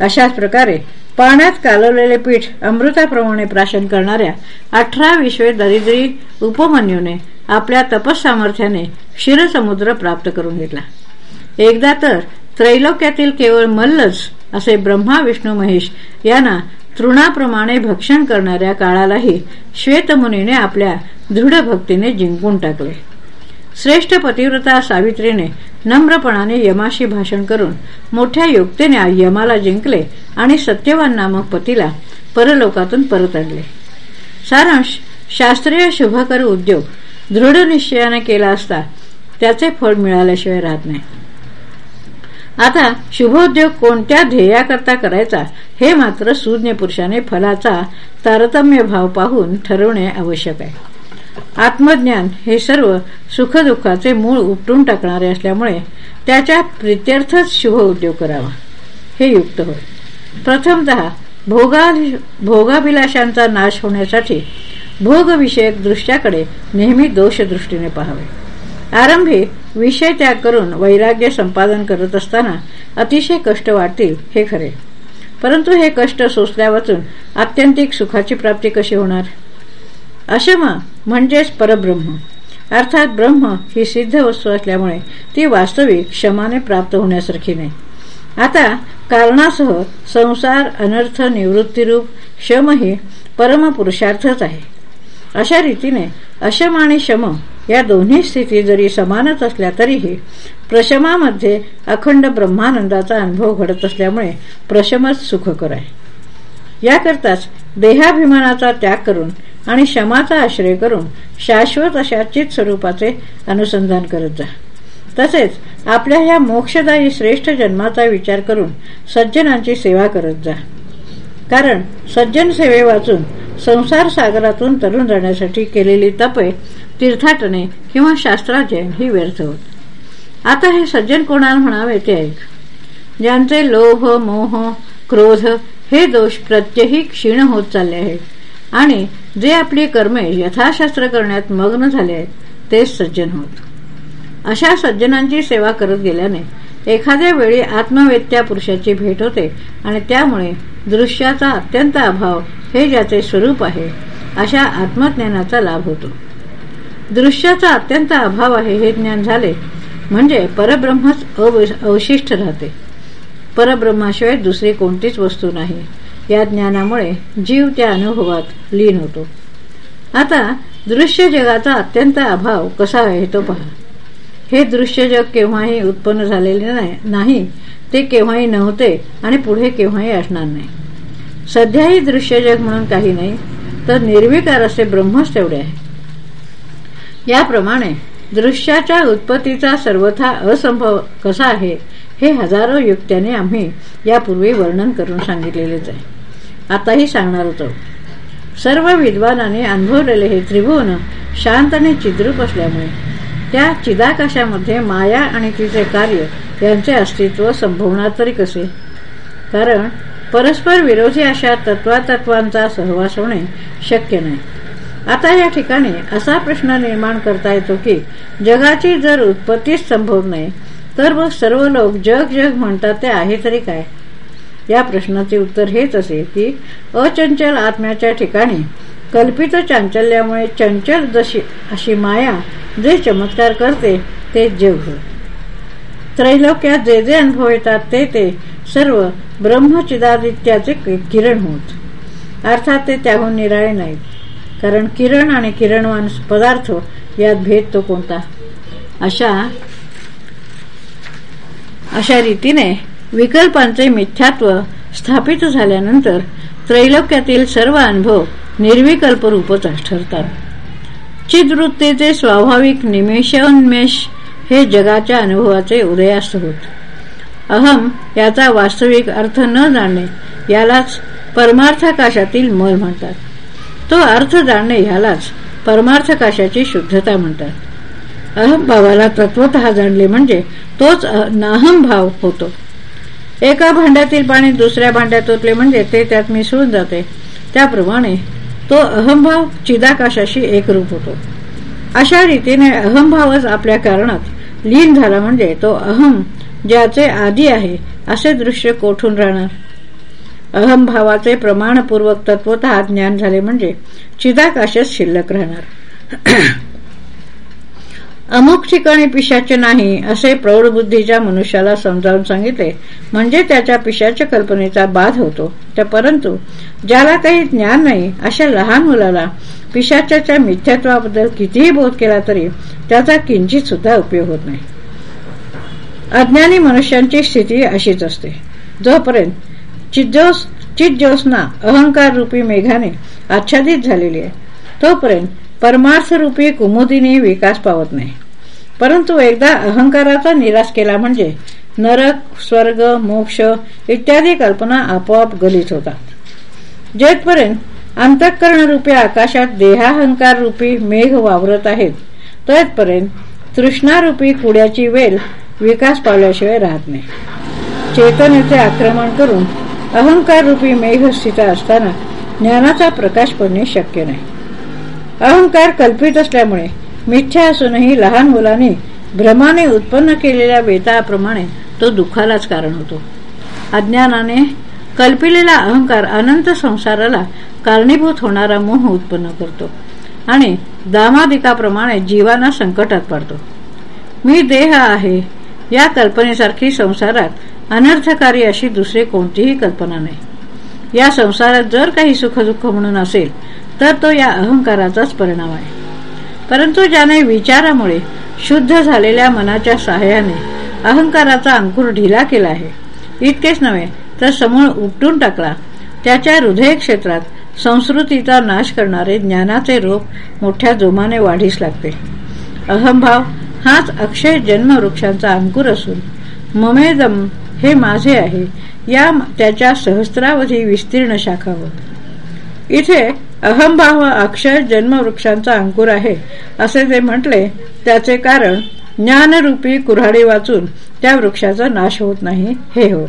अशाच प्रकारे पाण्यात कालवलेले पीठ अमृताप्रमाणे प्राशन करणाऱ्या अठरा विश्वे दरिद्री उपमन्यूने आपल्या तपसामर्थ्याने क्षीरसमुद्र प्राप्त करून घेतला. एकदा तर त्रैलोक्यातील केवळ मल्लच असे ब्रह्मा विष्णू महेश यांना तृणाप्रमाणे भक्षण करणाऱ्या काळालाही श्वेतमुनीने आपल्या दृढ भक्तीने जिंकून टाकले. श्रेष्ठ पतिव्रता सावित्रीने नम्रपणाने यमाशी भाषण करून मोठ्या युक्तीने यमाला जिंकले आणि सत्यवान नामक पतीला परलोकातून परत आणले. सारांश शास्त्रीय शुभकर उद्योग दृढ निश्चयाने केला असता त्याचे फळ मिळाल्याशिवाय राहत नाही. आता शुभोद्योग कोणत्या ध्येयाकरता करायचा हे मात्र सूज्ञ पुरुषाने फलाचा तारतम्य भाव पाहून ठरवणे आवश्यक आहे. आत्मज्ञान हे सर्व सुखदुःखाचे मूळ उपटून टाकणारे असल्यामुळे त्याच्या प्रित्यर्थच शुभ उद्योग करावा. हे युक्त होय. प्रथमतः भोगा भोगाभिलाषांचा नाश होण्यासाठी भोगविषयक दृष्ट्याकडे नेहमी दोषदृष्टीने पाहावे. आरंभी विषय त्याग करून वैराग्य संपादन करत असताना अतिशय कष्ट वाटतील हे खरे. परंतु हे कष्ट सोसल्या वाचून आत्यंतिक सुखाची प्राप्ती कशी होणार? अशम म्हणजेच परब्रह्म. अर्थात ब्रह्म ही सिद्ध वस्तू असल्यामुळे ती वास्तविक क्षमाने प्राप्त होण्यासारखी नाही. आता कारणासह संसार अनर्थ निवृत्तीरूप शम ही परमपुरुषार्थच आहे. अशा रीतीने अशम आणि शम या दोन्ही स्थिती जरी समानच असल्या तरीही प्रशमामध्ये अखंड ब्रह्मानंदाचा अनुभव घडत असल्यामुळे प्रशमच सुखकर आहे. याकरताच देहाभिमानाचा त्याग करून आणि क्षमाचा आश्रय करून शाश्वत अशा चित स्वरूपाचे अनुसंधान करत जा. तसेच आपल्या ह्या मोक्षदायी श्रेष्ठ जन्माचा विचार करून सज्जनांची सेवा करत जा. कारण सज्जन सेवे वाचून संसार सागरातून तरुण जाण्यासाठी केलेली तपे तीर्थाटने किंवा शास्त्राध्ययन ही व्यर्थ होत. आता हे सज्जन कोणाला म्हणावे ते ऐक. ज्यांचे लोभ मोह क्रोध हे दोष प्रत्यही क्षीण होत चालले आहेत आणि जे आपली कर्मे यथाशास्त्र करण्यात मग्न झाले आहेत तेच सज्जन होत. अशा सज्जनांची सेवा करत गेल्याने एखाद्या वेळी आत्मवेत्या पुरुषाची भेट होते आणि त्यामुळे दृश्याचा अत्यंत अभाव हे ज्याचे स्वरूप आहे अशा आत्मज्ञानाचा लाभ होतो. दृश्याचा अत्यंत अभाव आहे हे ज्ञान झाले म्हणजे परब्रह्मच अवशिष्ट राहते. परब्रह्माशिवाय दुसरी कोणतीच वस्तू नाही. या ज्ञानामुळे जीव त्या अनुभवात लीन होतो. आता दृश्य जगाचा अत्यंत अभाव कसा आहे तो पहा. हे दृश्य जग केव्हाही उत्पन्न झालेले नाही ते केव्हाही नव्हते आणि पुढे केव्हाही असणार नाही. सध्याही दृश्य जग म्हणून काही नाही तर निर्विकार असे ब्रह्मच तेवढे आहे. याप्रमाणे दृश्याच्या उत्पत्तीचा सर्वथा असंभव कसा आहे हे हजारो युक्त्याने आम्ही यापूर्वी वर्णन करून सांगितलेलेच आहे. आताही सांगणार होतो. सर्व विद्वानाने अनुभवलेले हे त्रिभुवन शांत आणि चिद्रूप असल्यामुळे त्या चिदाकाशामध्ये माया आणि तिचे कार्य यांचे अस्तित्व संभवणार तरी कसे? कारण परस्पर विरोधी अशा तत्वातत्वांचा सहवास होणे शक्य नाही. आता या ठिकाणी असा प्रश्न निर्माण करता येतो की जगाची जर उत्पत्तीच संभव नाही तर मग सर्व लोक जग जग म्हणतात ते आहे तरी काय? या प्रश्नाचे उत्तर हेच असे की अचंचल आत्म्याच्या ठिकाणी कल्पित चांचल्यामुळे चंचल जशी अशी माया जे चमत्कार करते ते जेव त्रैलोक्यात जे जे अनुभव येतात ते ते सर्व ब्रह्मचिदादित्याचे किरण होत. अर्थात ते त्याहून निराळे नाहीत. कारण किरण आणि किरणवान पदार्थ यात भेद तो कोणता? अशा अशा रीतीने विकल्पांचे मिथ्यात्व स्थापित झाल्यानंतर त्रैलोक्यातील सर्व अनुभव निर्विकल्प रूपच ठरतात चिदवृत्तीचे स्वाभाविक निमेषोन्मेष हे जगाच्या अनुभवाचे उदयास्त होत अहम याचा वास्तविक अर्थ न जाणणे यालाच परमार्थकाशातील मल म्हणतात. तो अर्थ जाणणे ह्यालाच परमार्थकाशाची शुद्धता म्हणतात. अहमभावाला तत्वत जाणले म्हणजे तोच नाहम भाव होतो. एका भांड्यातील पाणी दुसऱ्या भांड्यात ओतले म्हणजे ते त्यात मिसळून जाते. त्याप्रमाणे तो अहमभाव चिदाकाशाशी एकरूप होतो. अशा रीतीने अहमभावच आपल्या कारणात लीन झाला म्हणजे तो अहम ज्याचे आधी आहे असे दृश्य कोठून राहणार? अहमभावाचे प्रमाणपूर्वक तत्वत ज्ञान झाले म्हणजे चिदाकाशच शिल्लक राहणार. अमुक ठिकाणी पिशाचे नाही असे प्रौढ बुद्धीच्या मनुष्याला समजावून सांगितले. म्हणजे त्याच्या पिशाच्या कल्पनेचा बाध होतो. तर परंतु ज्याला काही ज्ञान नाही अशा लहान मुलाला पिशाच्या मिथ्यात्वाबद्दल कितीही बोध केला तरी त्याचा किंचित सुद्धा उपयोग होत नाही. अज्ञानी मनुष्यांची स्थिती अशीच असते. जोपर्यंत चिज्जोस चिज्जोसना अहंकार रूपी मेघाने आच्छादित झालेली आहे तोपर्यंत परमार्थ रूपी कुमुदिनी विकास पावत नाही. परंतु एकदा अहंकाराचा निराश केला म्हणजे नरक स्वर्ग मोक्ष इत्यादी कल्पना आपोआप गलित होतात. जेथपर्यंत अंतःकरणरूपी आकाशात देहाहंकार रूपी मेघ वावरत आहेत तेथपर्यंत तृष्णारूपी कुड्याची वेल विकास पावल्याशिवाय राहत नाही. चेतनेचे आक्रमण करून अहंकार रूपी मेघ स्थित असताना ज्ञानाचा प्रकाश पडणे शक्य नाही. अहंकार कल्पित असल्यामुळे मिथ्या असूनही लहान मुलांनी भ्रमाने उत्पन्न केलेल्या वेताप्रमाणे तो दुःखालाच कारण होतो. अज्ञानाने कल्पिलेला अहंकार अनंत संसाराला कारणीभूत होणारा मोह उत्पन्न करतो आणि दामादिकाप्रमाणे जीवांना संकटात पाडतो. मी देह आहे या कल्पनेसारखी संसारात अनर्थकारी अशी दुसरी कोणतीही कल्पना नाही. या संसारात जर काही सुखदुःख म्हणून असेल तर तो या अहंकाराचाच परिणाम आहे. परंतु ज्याने विचारामुळे शुद्ध झालेल्या मनाच्या सहाय्याने अहंकाराचा अंकुर ढिला केला आहे इतकेच नव्हे तर समूळ उपटून टाकला. त्याच्या हृदय क्षेत्रात संस्कृतीचा नाश करणारे ज्ञानाचे रोप मोठ्या जोमाने वाढीस लागते. अहंभाव हाच अक्षय जन्मवृक्षांचा अंकुर असून ममेदम हे माझे आहे या त्याच्या सहस्रावधी विस्तीर्ण शाखा होत इथे अहंभाव अक्षय जन्मवृक्षांचा अंकुर आहे असे जे म्हटले त्याचे कारण ज्ञानरूपी कुऱ्हाडी वाचून त्या वृक्षाचा नाश होत नाही हे हो.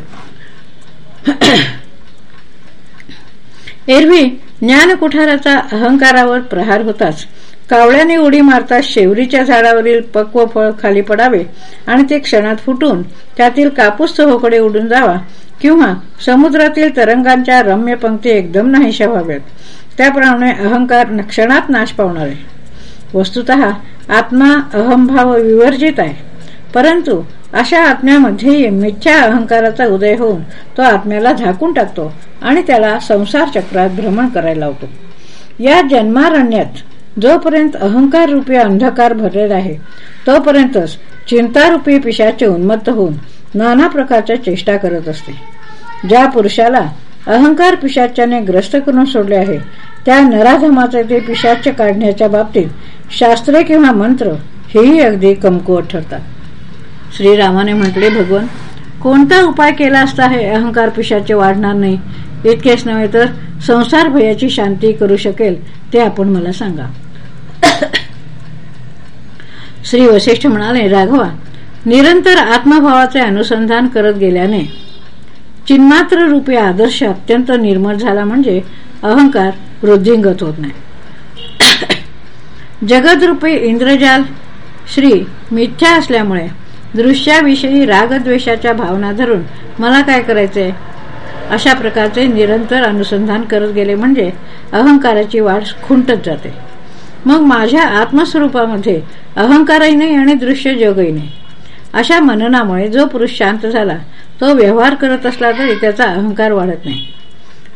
एरवी ज्ञानकुठाराचा अहंकारावर प्रहार होताच कावळ्याने उडी मारता शेवरीच्या झाडावरील पक्व फळ खाली पडावे आणि ते क्षणात फुटून त्यातील कापूस चहोकडे उडून जावा किंवा समुद्रातील तरंगांच्या रम्य पंक्ती एकदम नाहीशा व्हाव्यात. त्याप्रमाणे अहंकार क्षणात नाश पावणार. आहे वस्तुत आत्मा अहंभाव विवर्जित आहे. परंतु अशा आत्म्यामध्ये मिथ्या अहंकाराचा उदय होऊन तो आत्म्याला झाकून टाकतो आणि त्याला संसार चक्रात भ्रमण करायला लावतो. या जन्मारण्यात जोपर्यंत अहंकार रूपी अंधकार भरलेला आहे तोपर्यंतच चिंतारूपी पिशाचे उन्मत्त होऊन नाना प्रकारच्या चेष्टा करत असते. ज्या पुरुषाला अहंकार पिशाच्याने ग्रस्त करून सोडले आहे त्या नराधमाचे ते पिशाच काढण्याच्या बाबतीत शास्त्रे किंवा मंत्र हेही अगदी कमकुवत ठरतात. श्रीरामाने म्हटले भगवान कोणता उपाय केला असता हे अहंकार पिशाचे वाढणार नाही? इतकेच नव्हे तर संसार भयाची शांती करू शकेल ते आपण मला सांगा. श्री वशिष्ठ म्हणाले राघवा निरंतर आत्मभावाचे अनुसंधान करत गेल्याने चिन्मात्र रूपी आदर्श अत्यंत निर्मळ झाला म्हणजे अहंकार वृद्धिंगत होत नाही. जगदरूपी इंद्रजाल श्री मिथ्या असल्यामुळे दृश्याविषयी रागद्वेषाच्या भावना धरून मला काय करायचे? अशा प्रकारचे निरंतर अनुसंधान करत गेले म्हणजे अहंकाराची वाढ खुंटत जाते. मग माझ्या आत्मस्वरूपामध्ये अहंकारही नाही आणि दृश्य जगही नाही अशा मननामुळे जो पुरुष शांत झाला तो व्यवहार करत असला तरी त्याचा अहंकार वाढत नाही.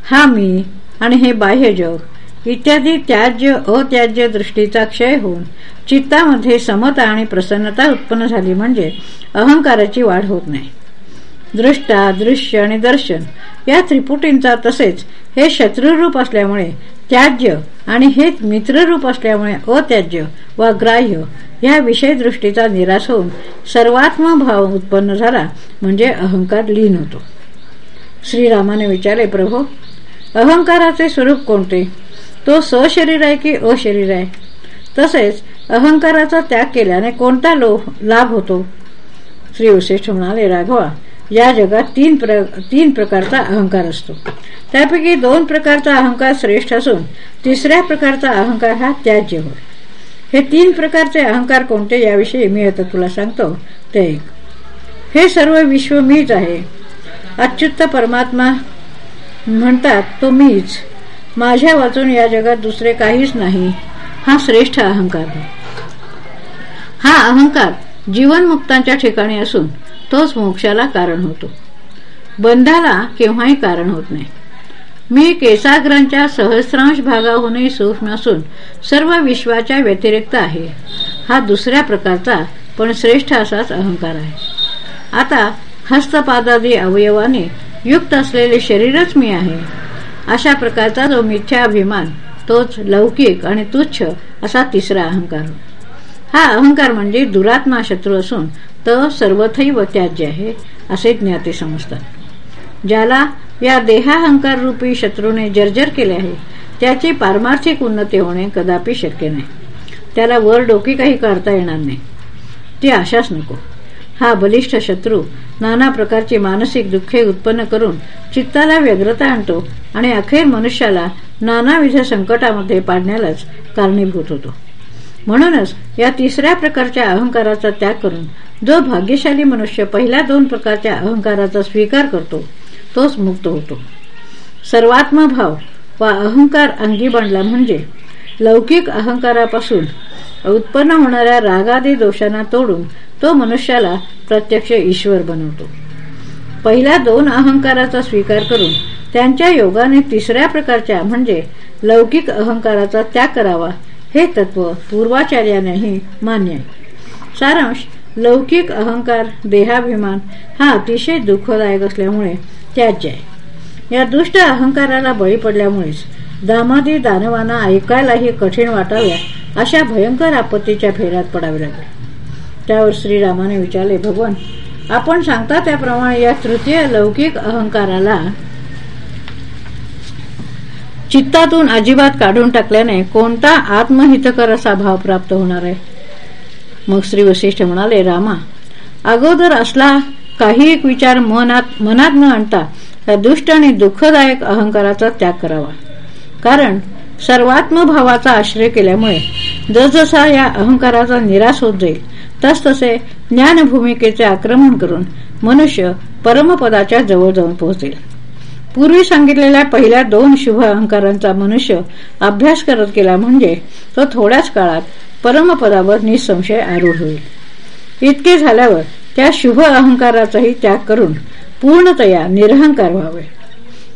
हा मी आणि हे बाह्य जग इत्यादी त्याज्य अत्याज्य दृष्टीचा क्षय होऊन चित्तामध्ये समता आणि प्रसन्नता उत्पन्न झाली म्हणजे अहंकाराची वाढ होत नाही. दृष्टा दृश्य आणि दर्शन. या त्रिपुटींचा तसेच हे शत्रुरूप असल्यामुळे त्याज्य आणि हे मित्ररूप असल्यामुळे अत्याज्य वा ग्राह्य या विषय दृष्टीचा निराश होऊन सर्वात्म भाव उत्पन्न झाला म्हणजे अहंकार लीन होतो. श्रीरामाने विचारले प्रभो अहंकाराचे स्वरूप कोणते? तो सशरीर आहे की अशरीर आहे? तसेच अहंकाराचा त्याग केल्याने कोणता लाभ होतो? श्री वशिष्ठ म्हणाले राघवा या जगात तीन प्र तीन प्रकारचा अहंकार असतो. त्यापैकी दोन प्रकारचा अहंकार श्रेष्ठ असून तिसऱ्या प्रकारचा अहंकार हा त्याज्य होय. हे तीन प्रकारचे अहंकार कोणते याविषयी मी आता तुला सांगतो ते एक. हे सर्व विश्व मीच आहे. अच्युत परमात्मा म्हणतात तो मीच. माझ्या वाचून या जगात दुसरे काहीच नाही. हा श्रेष्ठ अहंकार. हा अहंकार जीवनमुक्तांच्या ठिकाणी असून तोच मोक्षाला कारण होतो. बंधाला केव्हाही कारण होत नाही. मी केसाग्रांच्या सहस्रांश भागाहूनही सूक्ष्म नसून सर्व विश्वाच्या व्यतिरिक्त आहे. हा दुसऱ्या प्रकारचा पण श्रेष्ठ असाच अहंकार आहे. आता हस्तपादादी अवयवाने युक्त असलेले शरीरच मी आहे. अशा प्रकारचा जो मिथ्या अभिमान तोच लौकिक आणि तुच्छ असा तिसरा अहंकार. हा अहंकार म्हणजे दुरात्मा शत्रू असून त सर्वथैव त्याज्य आहे असे ज्ञाते समजतात. ज्याला या देहाहंकार रूपी शत्रूने जर्जर केले आहे त्याची पारमार्थिक उन्नती होणे कदापि शक्य नाही. त्याला वर डोकी काही काढता येणार नाही. ती आशाच नको. हा बलिष्ठ शत्रू नाना प्रकारची मानसिक दुःखे उत्पन्न करून चित्ताला व्यग्रता आणतो आणि अखेर मनुष्याला नानाविध संकटामध्ये पाडण्यालाच कारणीभूत होतो. म्हणूनच या तिसऱ्या प्रकारच्या अहंकाराचा त्याग करून जो भाग्यशाली मनुष्य पहिल्या दोन प्रकारच्या अहंकाराचा स्वीकार करतो तोच मुक्त होतो. सर्वात्मभाव वा अहंकार अंगी बांधला म्हणजे लौकिक अहंकारापासून उत्पन्न होणाऱ्या रागादी दोषांना तोडून तो मनुष्याला प्रत्यक्ष ईश्वर बनवतो. पहिल्या दोन अहंकाराचा स्वीकार करून त्यांच्या योगाने तिसऱ्या प्रकारच्या म्हणजे लौकिक अहंकाराचा त्याग करावा हे तत्व पूर्वाचार्यानेही मान्य आहे. सारांश लौकिक अहंकार देहाभिमान हा अतिशय दुःखदायक असल्यामुळे त्याज्य आहे. या दुष्ट अहंकाराला बळी पडल्यामुळेच दामादी दानवांना ऐकायलाही कठीण वाटाव्या अशा भयंकर आपत्तीच्या फेऱ्यात पडावे लागले. त्यावर श्रीरामाने विचारले भगवान आपण सांगता त्याप्रमाणे या तृतीय लौकिक अहंकाराला चित्तातून अजिबात काढून टाकल्याने कोणता आत्महितकर असा भाव प्राप्त होणार आहे? मग श्री वशिष्ठ म्हणाले रामा अगोदर असला काही एक विचार मनात मनात न आणता त्या दुष्ट आणि दुःखदायक अहंकाराचा त्याग करावा. कारण सर्वात्मभावाचा आश्रय केल्यामुळे जसजसा या अहंकाराचा निराश होत जाईल तसतसे ज्ञानभूमिकेचे आक्रमण करून मनुष्य परमपदाच्या जवळ जाऊन पोहोचेल. पूर्वी सांगितलेल्या पहिल्या दोन शुभ अहंकारांचा मनुष्य अभ्यास करत गेला म्हणजे तो थोड्याच काळात परमपदावर निसंशय आरूढ होईल. इतके झाल्यावर त्या शुभ अहंकाराचाही त्याग करून पूर्णतया निरहंकार व्हावे.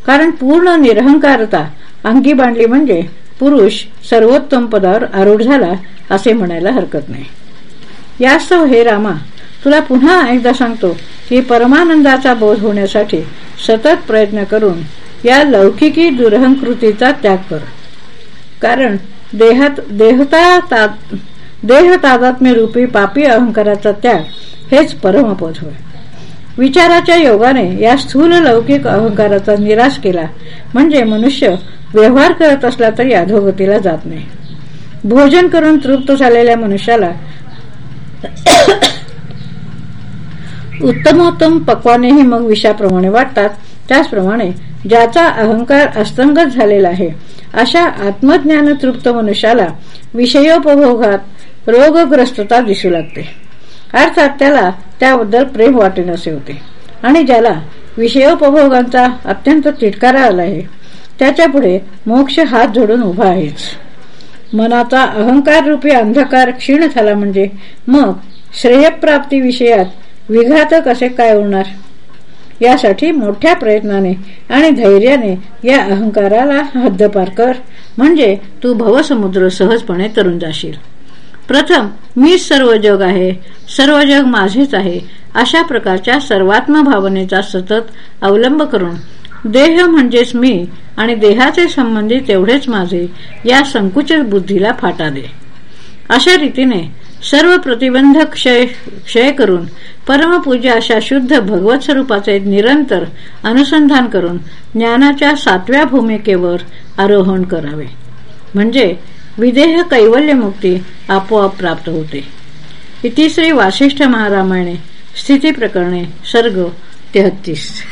कारण पूर्ण निरहंकारता अंगी बांधली म्हणजे पुरुष सर्वोत्तम पदावर आरूढ झाला असे म्हणायला हरकत नाही. यास्तव हे रामा तुला पुन्हा एकदा सांगतो की परमानंदाचा बोध होण्यासाठी सतत प्रयत्न करून या लौकिकी दुरहंकृतीचा त्याग कर. कारण देहात देहता देह तादात्म्य रूपी पापी अहंकाराचा त्याग हेच परमपद होय. विचाराच्या योगाने या स्थूल लौकिक अहंकाराचा निराश केला म्हणजे मनुष्य व्यवहार करत असला तरी अधोगतीला जात नाही. भोजन करून तृप्त झालेल्या मनुष्याला उत्तमोत्तम पक्वानेही मग विषाप्रमाणे वाटतात. त्याचप्रमाणे ज्याचा अहंकार अस्तंगत झालेला आहे अशा आत्मज्ञान तृप्त मनुष्याला विषयोपभोगात रोगग्रस्तता दिसू लागते. अर्थात त्याला त्याबद्दल प्रेम वाटेनसे होते. आणि ज्याला विषयोपभोगांचा अत्यंत तिटकारा आला आहे त्याच्यापुढे मोक्ष हात जोडून उभा आहेच. मनाचा अहंकार रूपी अंधकार क्षीण झाला म्हणजे मग श्रेयप्राप्ती विषयात विघात कसे काय होणार यासाठी मोठ्या प्रयत्नाने आणि धैर्याने या अहंकाराला हद्दपार कर. म्हणजे तू भवसमुद्र सहजपणे तरुण जाशील. प्रथम मीच सर्व जग आहे सर्व जग माझेच आहे अशा प्रकारच्या सर्वात्म भावनेचा सतत अवलंब करून. देह म्हणजेच मी आणि देहाचे संबंधी तेवढेच माझे या संकुचित बुद्धीला फाटा दे. अशा रीतीने सर्व प्रतिबंधक क्षय क्षय करून परमपूज्य अशा शुद्ध भगवत स्वरूपाचे निरंतर अनुसंधान करून ज्ञानाच्या सातव्या भूमिकेवर आरोहण करावे. म्हणजे विदेह कैवल्यमुक्ती आपोआप प्राप्त होते. इतिश्री वासिष्ठ महारामायणे स्थिती प्रकरणे सर्ग तेहत्तीस.